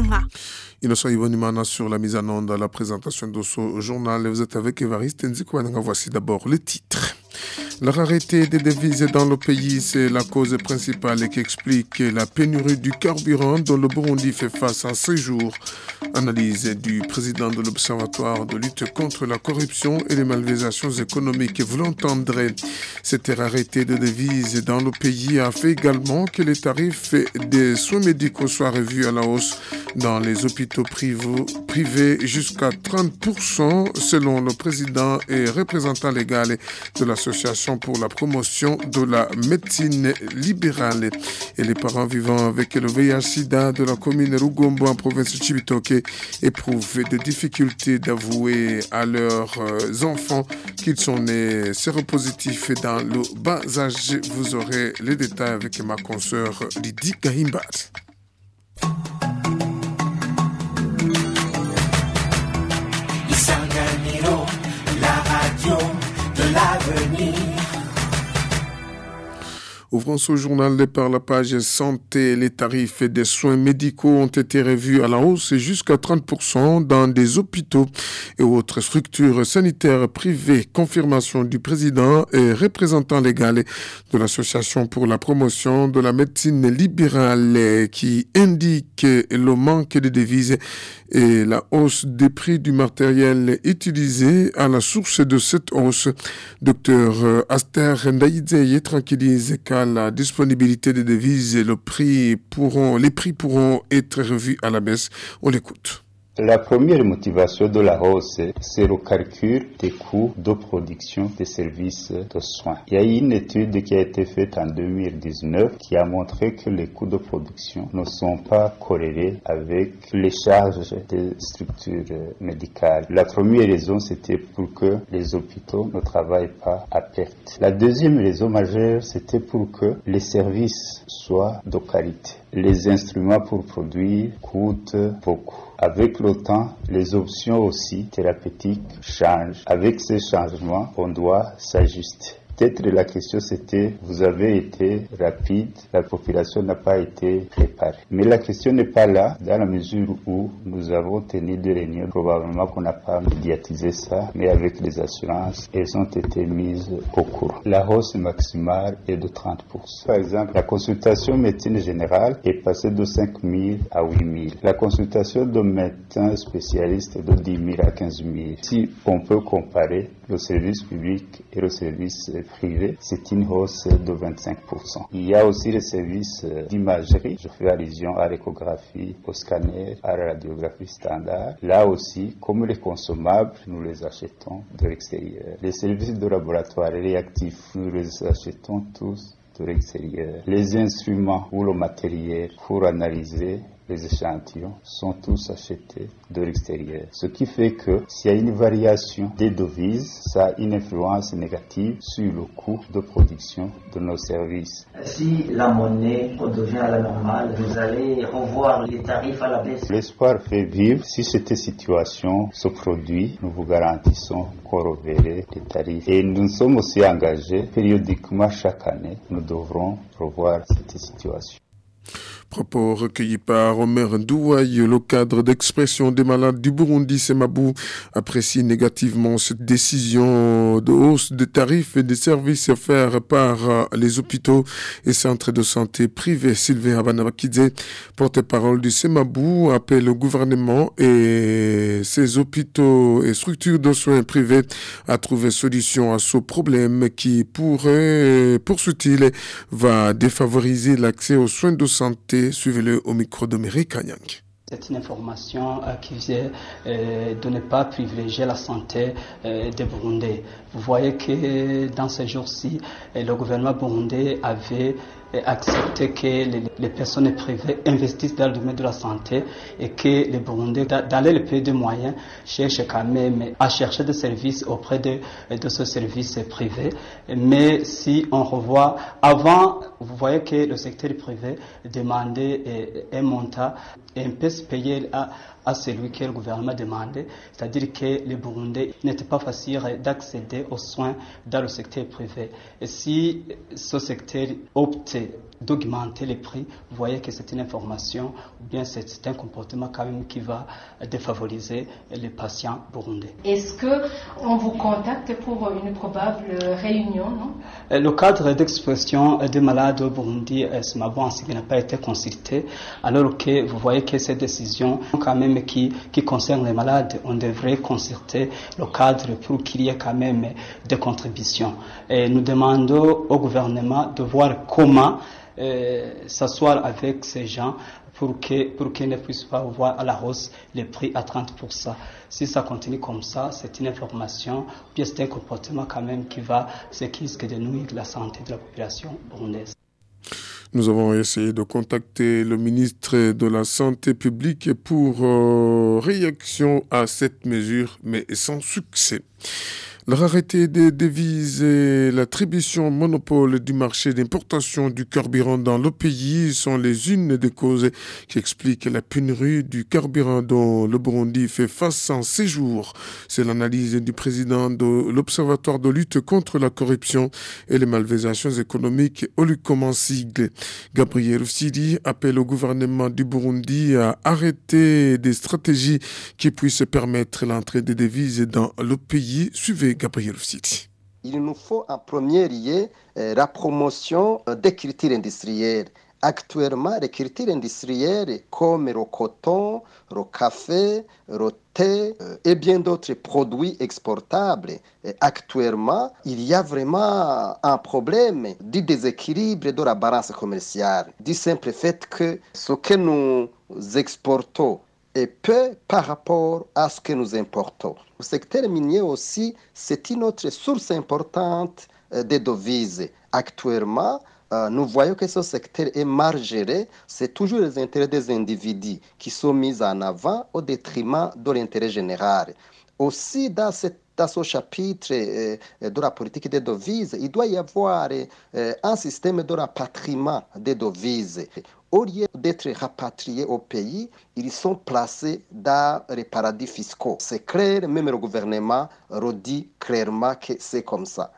Ndikobanyanka. Innocent Ibonimana sur la mise en onde à la présentation de ce journal. Vous êtes avec Evariste Ndikobanyanka. Voici d'abord le titre. La rareté des devises dans le pays, c'est la cause principale qui explique la pénurie du carburant dont le Burundi fait face en ces jours. Analyse du président de l'Observatoire de lutte contre la corruption et les malversations économiques. Vous l'entendrez, cette rareté de devises dans le pays a fait également que les tarifs des soins médicaux soient revus à la hausse dans les hôpitaux privés jusqu'à 30% selon le président et représentant légal de l'association pour la promotion de la médecine libérale. Et les parents vivant avec le VIH-Sida de la commune Rugombo en province de Chibitoke éprouvent des difficultés d'avouer à leurs enfants qu'ils sont nés séropositifs dans le bas âge. Vous aurez les détails avec ma consoeur Lydie Gahimbat. Ouvrons ce journal par la page santé. Les tarifs des soins médicaux ont été revus à la hausse jusqu'à 30% dans des hôpitaux et autres structures sanitaires privées. Confirmation du président et représentant légal de l'Association pour la promotion de la médecine libérale qui indique le manque de devises et la hausse des prix du matériel utilisé à la source de cette hausse. Docteur Aster Ndaïdze tranquillise qu'à la disponibilité des devises, le prix pourront, les prix pourront être revus à la baisse. On l'écoute. La première motivation de la hausse, c'est le calcul des coûts de production des services de soins. Il y a une étude qui a été faite en 2019 qui a montré que les coûts de production ne sont pas corrélés avec les charges des structures médicales. La première raison, c'était pour que les hôpitaux ne travaillent pas à perte. La deuxième raison majeure, c'était pour que les services soient de qualité. Les instruments pour produire coûtent beaucoup. Avec le temps, les options aussi thérapeutiques changent. Avec ces changements, on doit s'ajuster. Peut-être la question c'était, vous avez été rapide, la population n'a pas été préparée. Mais la question n'est pas là, dans la mesure où nous avons tenu des réunions, probablement qu'on n'a pas médiatisé ça, mais avec les assurances, elles ont été mises au courant. La hausse maximale est de 30%. Par exemple, la consultation médecine générale est passée de 5 000 à 8 000. La consultation de médecins spécialistes est de 10 000 à 15 000. Si on peut comparer le service public et le service privé, c'est une hausse de 25%. Il y a aussi les services d'imagerie. Je fais allusion à l'échographie, au scanner, à la radiographie standard. Là aussi, comme les consommables, nous les achetons de l'extérieur. Les services de laboratoire réactifs, nous les achetons tous de l'extérieur. Les instruments ou le matériel pour analyser les échantillons sont tous achetés de l'extérieur. Ce qui fait que s'il y a une variation des devises, ça a une influence négative sur le coût de production de nos services. Si la monnaie redevient à la normale, vous allez revoir les tarifs à la baisse. L'espoir fait vivre. Si cette situation se produit, nous vous garantissons qu'on reverra les tarifs. Et nous sommes aussi engagés périodiquement chaque année. Nous devrons revoir cette situation. Propos recueillis par Omer Ndouaï, le cadre d'expression des malades du Burundi, Semabou, apprécie négativement cette décision de hausse des tarifs et des services offerts par les hôpitaux et centres de santé privés. Sylvain Abanabakidze, porte-parole du Semabou, appelle au gouvernement et ses hôpitaux et structures de soins privés à trouver solution à ce problème qui pourrait, poursuit-il, va défavoriser l'accès aux soins de santé Suivez-le au micro de. C'est une information euh, qui visait euh, de ne pas privilégier la santé euh, des Burundais. Vous voyez que dans ces jours-ci, le gouvernement burundais avait accepté que les, les, personnes privées investissent dans le domaine de la santé et que les Burundais, dans les pays de moyens, cherchent quand même à chercher des services auprès de, de ce service privé. Mais si on revoit, avant, vous voyez que le secteur privé demandait un montant un peu payé à, à celui que le gouvernement demandait, c'est-à-dire que les Burundais n'était pas facile d'accéder aux soins dans le secteur privé. Et si ce secteur opte d'augmenter les prix, vous voyez que c'est une information ou bien c'est un comportement quand même qui va défavoriser les patients burundais. Est-ce que on vous contacte pour une probable réunion, non? Le cadre d'expression des malades au Burundi, ce matin, n'a pas été consulté, alors que vous voyez que ces décisions, quand même, qui, concernent les malades, on devrait consulter le cadre pour qu'il y ait quand même des contributions. Et nous demandons au gouvernement de voir comment euh, s'asseoir avec ces gens pour qu'ils pour qu'ils ne puissent pas voir à la hausse les prix à 30%. Si ça continue comme ça, c'est une information, bien c'est un comportement quand même qui va, ce qui risque de nuire la santé de la population burundaise. Nous avons essayé de contacter le ministre de la Santé publique pour euh, réaction à cette mesure, mais sans succès. Rareté des devises et l'attribution monopole du marché d'importation du carburant dans le pays sont les unes des causes qui expliquent la pénurie du carburant dont le Burundi fait face en ces jours. C'est l'analyse du président de l'Observatoire de lutte contre la corruption et les malversations économiques, Olucom en sigle. Gabriel Sidi appelle au gouvernement du Burundi à arrêter des stratégies qui puissent permettre l'entrée des devises dans le pays. Suivez Il nous faut en premier lieu euh, la promotion euh, des cultures industrielles. Actuellement, les cultures industrielles comme le coton, le café, le thé euh, et bien d'autres produits exportables, actuellement, il y a vraiment un problème du déséquilibre de la balance commerciale, du simple fait que ce que nous exportons est peu par rapport à ce que nous importons. Le secteur minier aussi, c'est une autre source importante euh, de devises. Actuellement, euh, nous voyons que ce secteur est mal géré. C'est toujours les intérêts des individus qui sont mis en avant au détriment de l'intérêt général. Aussi, dans cette dans ce chapitre euh, de la politique des devises, il doit y avoir un système de rapatriement des devises au lieu d'être rapatriés au pays, ils sont placés dans les paradis fiscaux. C'est clair, même le gouvernement redit clairement que c'est comme ça.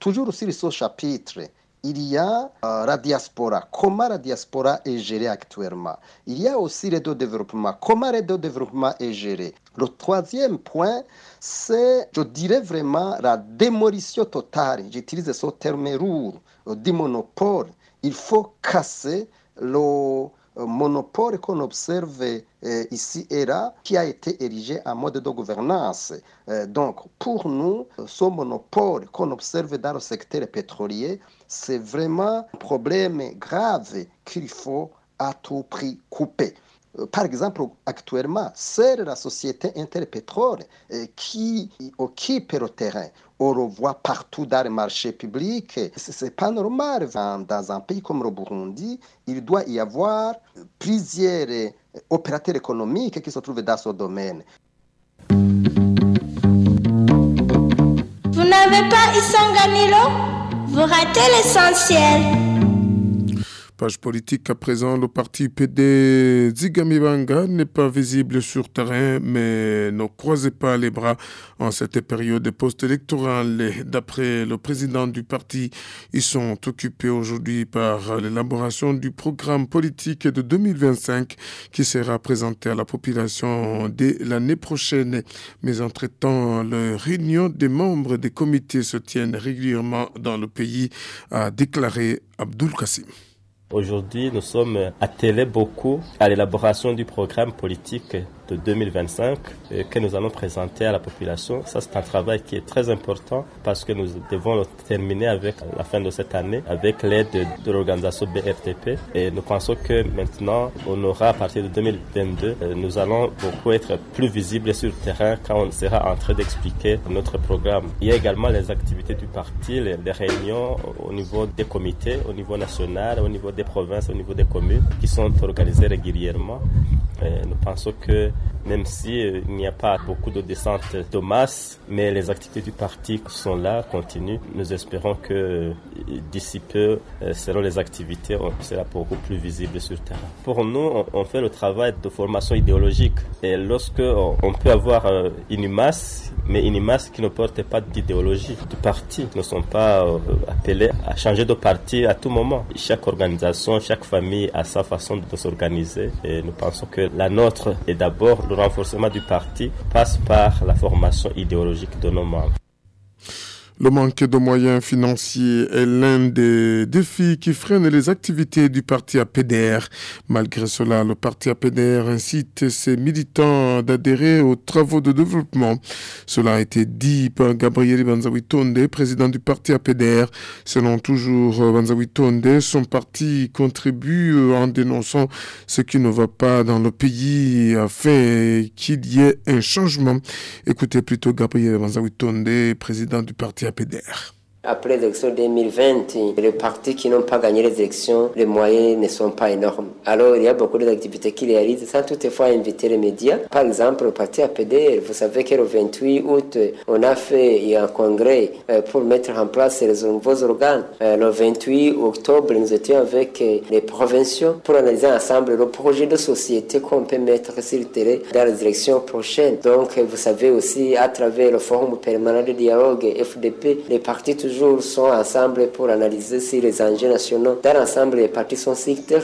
toujours sur ce chapitre, il y a euh, la diaspora. Comment la diaspora est gérée actuellement? Il y a aussi le développement. Comment le développement est géré? Le troisième point, c'est, je dirais vraiment, la démolition totale. J'utilise ce terme lourd, du monopole. Il faut casser le euh, monopole qu'on observe euh, ici et là, qui a été érigé en mode de gouvernance. Euh, donc, pour nous, ce monopole qu'on observe dans le secteur pétrolier, c'est vraiment un problème grave qu'il faut à tout prix couper. Par exemple, actuellement, c'est la société Interpétrole qui occupe le terrain on le voit partout dans les marchés publics. Ce n'est pas normal. Dans un pays comme le Burundi, il doit y avoir plusieurs opérateurs économiques qui se trouvent dans ce domaine. Vous n'avez pas Isanganilo Vous ratez l'essentiel. Page politique à présent, le parti PD Zigamibanga n'est pas visible sur terrain, mais ne croisez pas les bras en cette période post-électorale. D'après le président du parti, ils sont occupés aujourd'hui par l'élaboration du programme politique de 2025 qui sera présenté à la population dès l'année prochaine. Mais entre-temps, les réunions des membres des comités se tiennent régulièrement dans le pays, a déclaré Abdul Kassim. Aujourd'hui, nous sommes attelés beaucoup à l'élaboration du programme politique de 2025 euh, que nous allons présenter à la population. Ça, c'est un travail qui est très important parce que nous devons le terminer avec la fin de cette année avec l'aide de, l'organisation BRTP. Et nous pensons que maintenant, on aura à partir de 2022, euh, nous allons beaucoup être plus visibles sur le terrain quand on sera en train d'expliquer notre programme. Il y a également les activités du parti, les réunions au niveau des comités, au niveau national, au niveau des provinces, au niveau des communes qui sont organisées régulièrement. Nous pensons que même si euh, n'y a pas beaucoup de descentes de masse, mais les activités du parti sont là, continuent. Nous espérons que euh, d'ici peu, euh, selon les activités, on sera beaucoup plus visible sur le terrain. Pour nous, on, fait le travail de formation idéologique. Et lorsque on, peut avoir une masse, mais une masse qui ne porte pas d'idéologie de parti. Ne sommes pas euh, appelés à changer de parti à tout moment. Chaque organisation, chaque famille a sa façon de s'organiser et nous pensons que la nôtre est d'abord le renforcement du parti passe par la formation idéologique de nos membres. Le manque de moyens financiers est l'un des défis qui freinent les activités du parti APDR. Malgré cela, le parti APDR incite ses militants d'adhérer aux travaux de développement. Cela a été dit par Gabriel Banzawi Tonde, président du parti APDR. Selon toujours Banzawi Tonde, son parti contribue en dénonçant ce qui ne va pas dans le pays afin qu'il y ait un changement. Écoutez plutôt Gabriel Banzawi Tonde, président du parti APDR. PDR. Après l'élection 2020, les partis qui n'ont pas gagné les élections, les moyens ne sont pas énormes. Alors, il y a beaucoup d'activités qui réalisent sans toutefois inviter les médias. Par exemple, le parti APD, vous savez que le 28 août, on a fait un congrès pour mettre en place les nouveaux organes. Le 28 octobre, nous étions avec les provinciaux pour analyser ensemble le projet de société qu'on peut mettre sur le terrain dans les élections prochaines. Donc, vous savez aussi, à travers le Forum permanent de dialogue FDP, les partis sont ensemble pour analyser si les enjeux nationaux. Dans l'ensemble, les partis sont secteurs.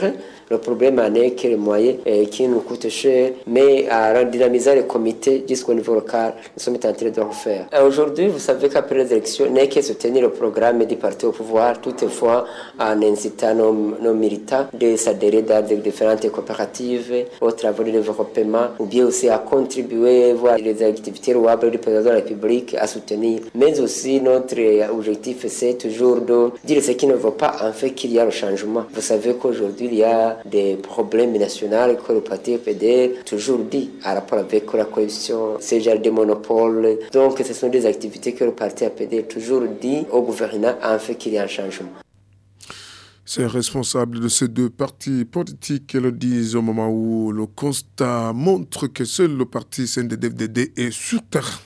Le problème est que les moyens qui nous coûtent cher, mais à redynamiser les comités jusqu'au niveau local, nous sommes en train de le faire. Aujourd'hui, vous savez qu'après les élections, n'est que soutenir le programme du parti au pouvoir, toutefois en incitant nos, nos militants de s'adhérer dans les différentes coopératives, aux travaux de développement, ou bien aussi à contribuer voir les activités louables du président de la République à soutenir. Mais aussi, notre objectif, c'est toujours de dire ce qui ne va pas, en fait, qu'il y a le changement. Vous savez qu'aujourd'hui, il y a des problèmes nationaux que le parti PD toujours dit à rapport avec la corruption, ces genre de monopole. Donc, ce sont des activités que le parti APD toujours dit au gouvernement en fait qu'il y a un changement. Ces responsables de ces deux partis politiques le disent au moment où le constat montre que seul le parti CNDD-FDD est sur terre.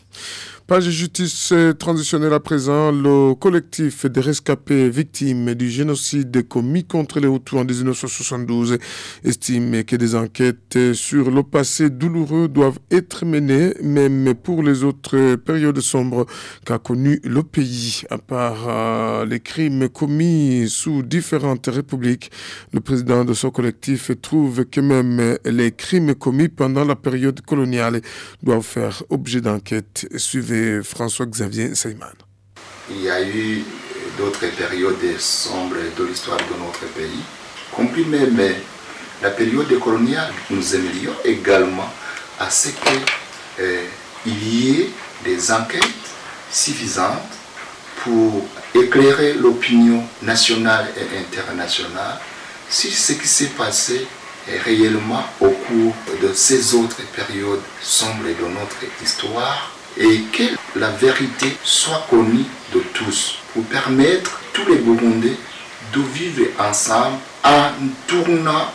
Page justice transitionnelle à présent, le collectif des rescapés victimes du génocide commis contre les Hutus en 1972 estime que des enquêtes sur le passé douloureux doivent être menées, même pour les autres périodes sombres qu'a connu le pays. À part euh, les crimes commis sous différentes républiques, le président de ce collectif trouve que même les crimes commis pendant la période coloniale doivent faire objet d'enquête. Suivez François-Xavier Seyman. Il y a eu d'autres périodes sombres de l'histoire de notre pays, compris même la période coloniale. Nous aimerions également à ce qu'il euh, y ait des enquêtes suffisantes pour éclairer l'opinion nationale et internationale sur ce qui s'est passé réellement au cours de ces autres périodes sombres de notre histoire et que la vérité soit connue de tous pour permettre tous les Burundais de vivre ensemble en tournant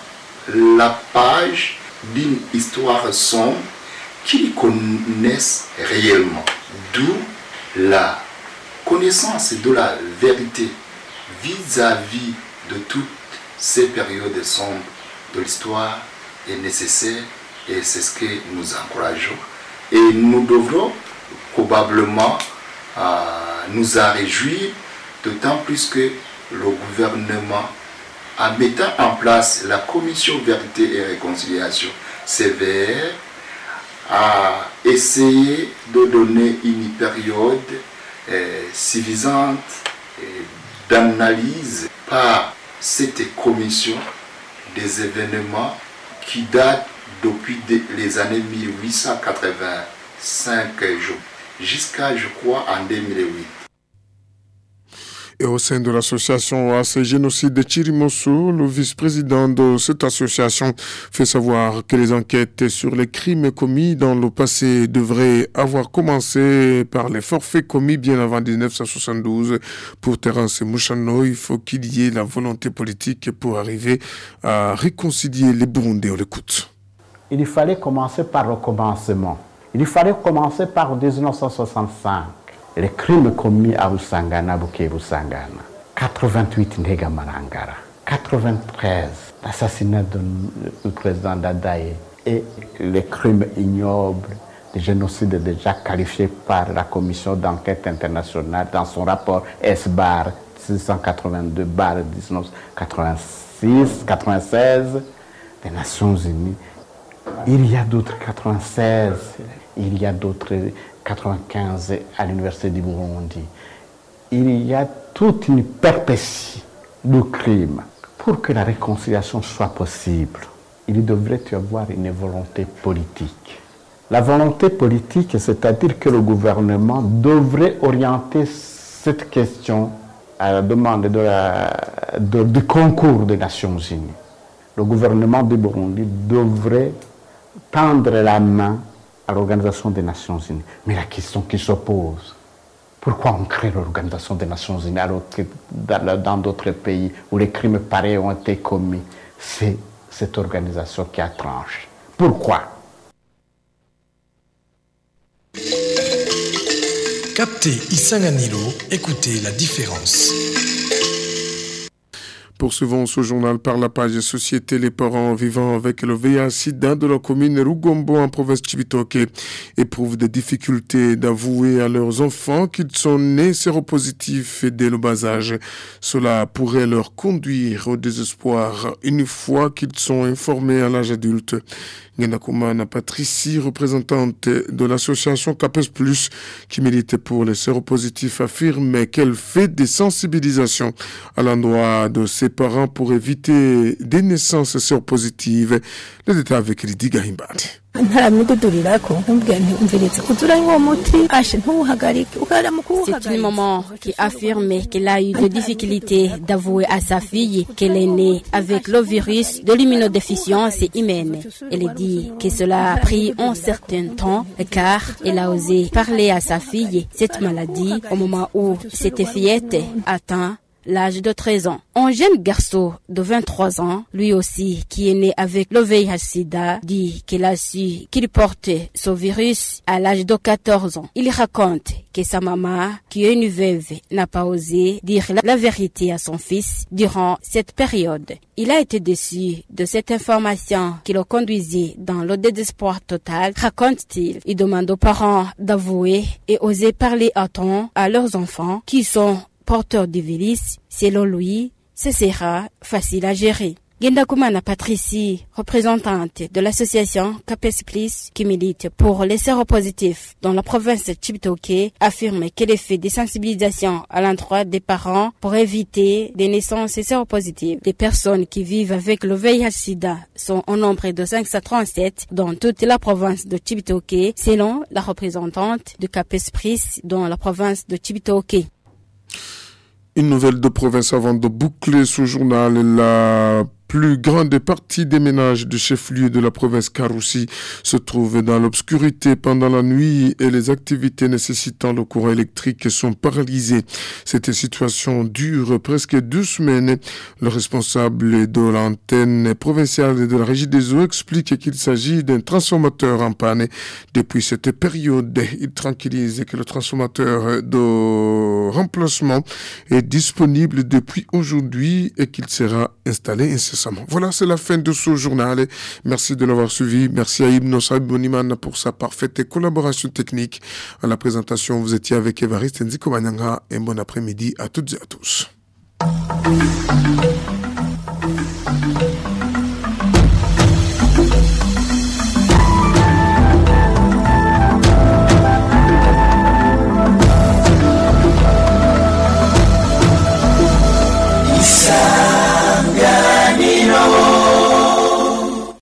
la page d'une histoire sombre qu'ils connaissent réellement. D'où la connaissance de la vérité vis-à-vis de toutes ces périodes sombres de l'histoire est nécessaire et c'est ce que nous encourageons. Et nous devrons probablement euh, nous a réjouis, d'autant plus que le gouvernement, en mettant en place la commission vérité et réconciliation CVR, a essayé de donner une période euh, suffisante euh, d'analyse par cette commission des événements qui datent depuis les années 1885 jusqu'à, je crois, en 2008. Et au sein de l'association AC Génocide de Chirimoso, le vice-président de cette association fait savoir que les enquêtes sur les crimes commis dans le passé devraient avoir commencé par les forfaits commis bien avant 1972. Pour Terence Mouchano, il faut qu'il y ait la volonté politique pour arriver à réconcilier les Burundais. On l'écoute. Il fallait commencer par le commencement. Il fallait commencer par 1965. Les crimes commis à Usangana, Bouké Usangana. 88 Ndega Marangara. 93, l'assassinat du président Dadaï et les crimes ignobles Le génocide déjà qualifié par la commission d'enquête internationale dans son rapport S-bar 682 1986 96 des Nations Unies. Il y a d'autres 96, il y a d'autres 95 à l'Université du Burundi. Il y a toute une perpétie de crimes. Pour que la réconciliation soit possible, il devrait y avoir une volonté politique. La volonté politique, c'est-à-dire que le gouvernement devrait orienter cette question à la demande du concours des Nations Unies. Le gouvernement du Burundi devrait tendre la main à l'Organisation des Nations Unies. Mais la question qui se pose, pourquoi on crée l'Organisation des Nations Unies dans d'autres pays où les crimes pareils ont été commis, c'est cette organisation qui a tranché? Pourquoi? Captez Isanganilo, écoutez la différence. Poursuivons ce journal par la page Société les parents vivant avec le VIH-Sida de la commune Rugombo en province Chibitoke éprouvent des difficultés d'avouer à leurs enfants qu'ils sont nés séropositifs dès le bas âge. Cela pourrait leur conduire au désespoir une fois qu'ils sont informés à l'âge adulte. Ngenakumana Patricie, représentante de l'association CAPES Plus, qui milite pour les séropositifs, affirme qu'elle fait des sensibilisations à l'endroit de ses parents pour éviter des naissances séropositives. Les détails avec Lydie Gahimbani. C'est une maman qui affirme qu'elle a eu des difficultés d'avouer à sa fille qu'elle est née avec le virus de l'immunodéficience humaine. Elle dit que cela a pris un certain temps car elle a osé parler à sa fille cette maladie au moment où cette fillette atteint l'âge de 13 ans. Un jeune garçon de 23 ans, lui aussi, qui est né avec le VIH-Sida, dit qu'il a su qu'il portait ce virus à l'âge de 14 ans. Il raconte que sa maman, qui est une veuve, n'a pas osé dire la vérité à son fils durant cette période. Il a été déçu de cette information qui le conduisait dans le désespoir total, raconte-t-il. Il demande aux parents d'avouer et oser parler à temps à leurs enfants qui sont porteur du virus, selon lui, ce sera facile à gérer. Genda Kumana Patricie, représentante de l'association CAPES qui milite pour les séropositifs dans la province de Chibitoke, affirme qu'elle fait des sensibilisations à l'endroit des parents pour éviter des naissances séropositives. Les personnes qui vivent avec le VIH-Sida sont au nombre de 537 dans toute la province de Chibitoke, selon la représentante de CAPES Plus dans la province de Chibitoke. Une nouvelle de province avant de boucler ce journal. La plus grande partie des ménages du chef-lieu de la province Karoussi se trouvent dans l'obscurité pendant la nuit et les activités nécessitant le courant électrique sont paralysées. Cette situation dure presque deux semaines. Le responsable de l'antenne provinciale de la régie des eaux explique qu'il s'agit d'un transformateur en panne. Depuis cette période, il tranquillise que le transformateur de remplacement est disponible depuis aujourd'hui et qu'il sera installé incessamment voilà, c'est la fin de ce journal. Merci de l'avoir suivi. Merci à Ibn Boniman pour sa parfaite collaboration technique. À la présentation, vous étiez avec Evariste Nziko Un bon après-midi à toutes et à tous.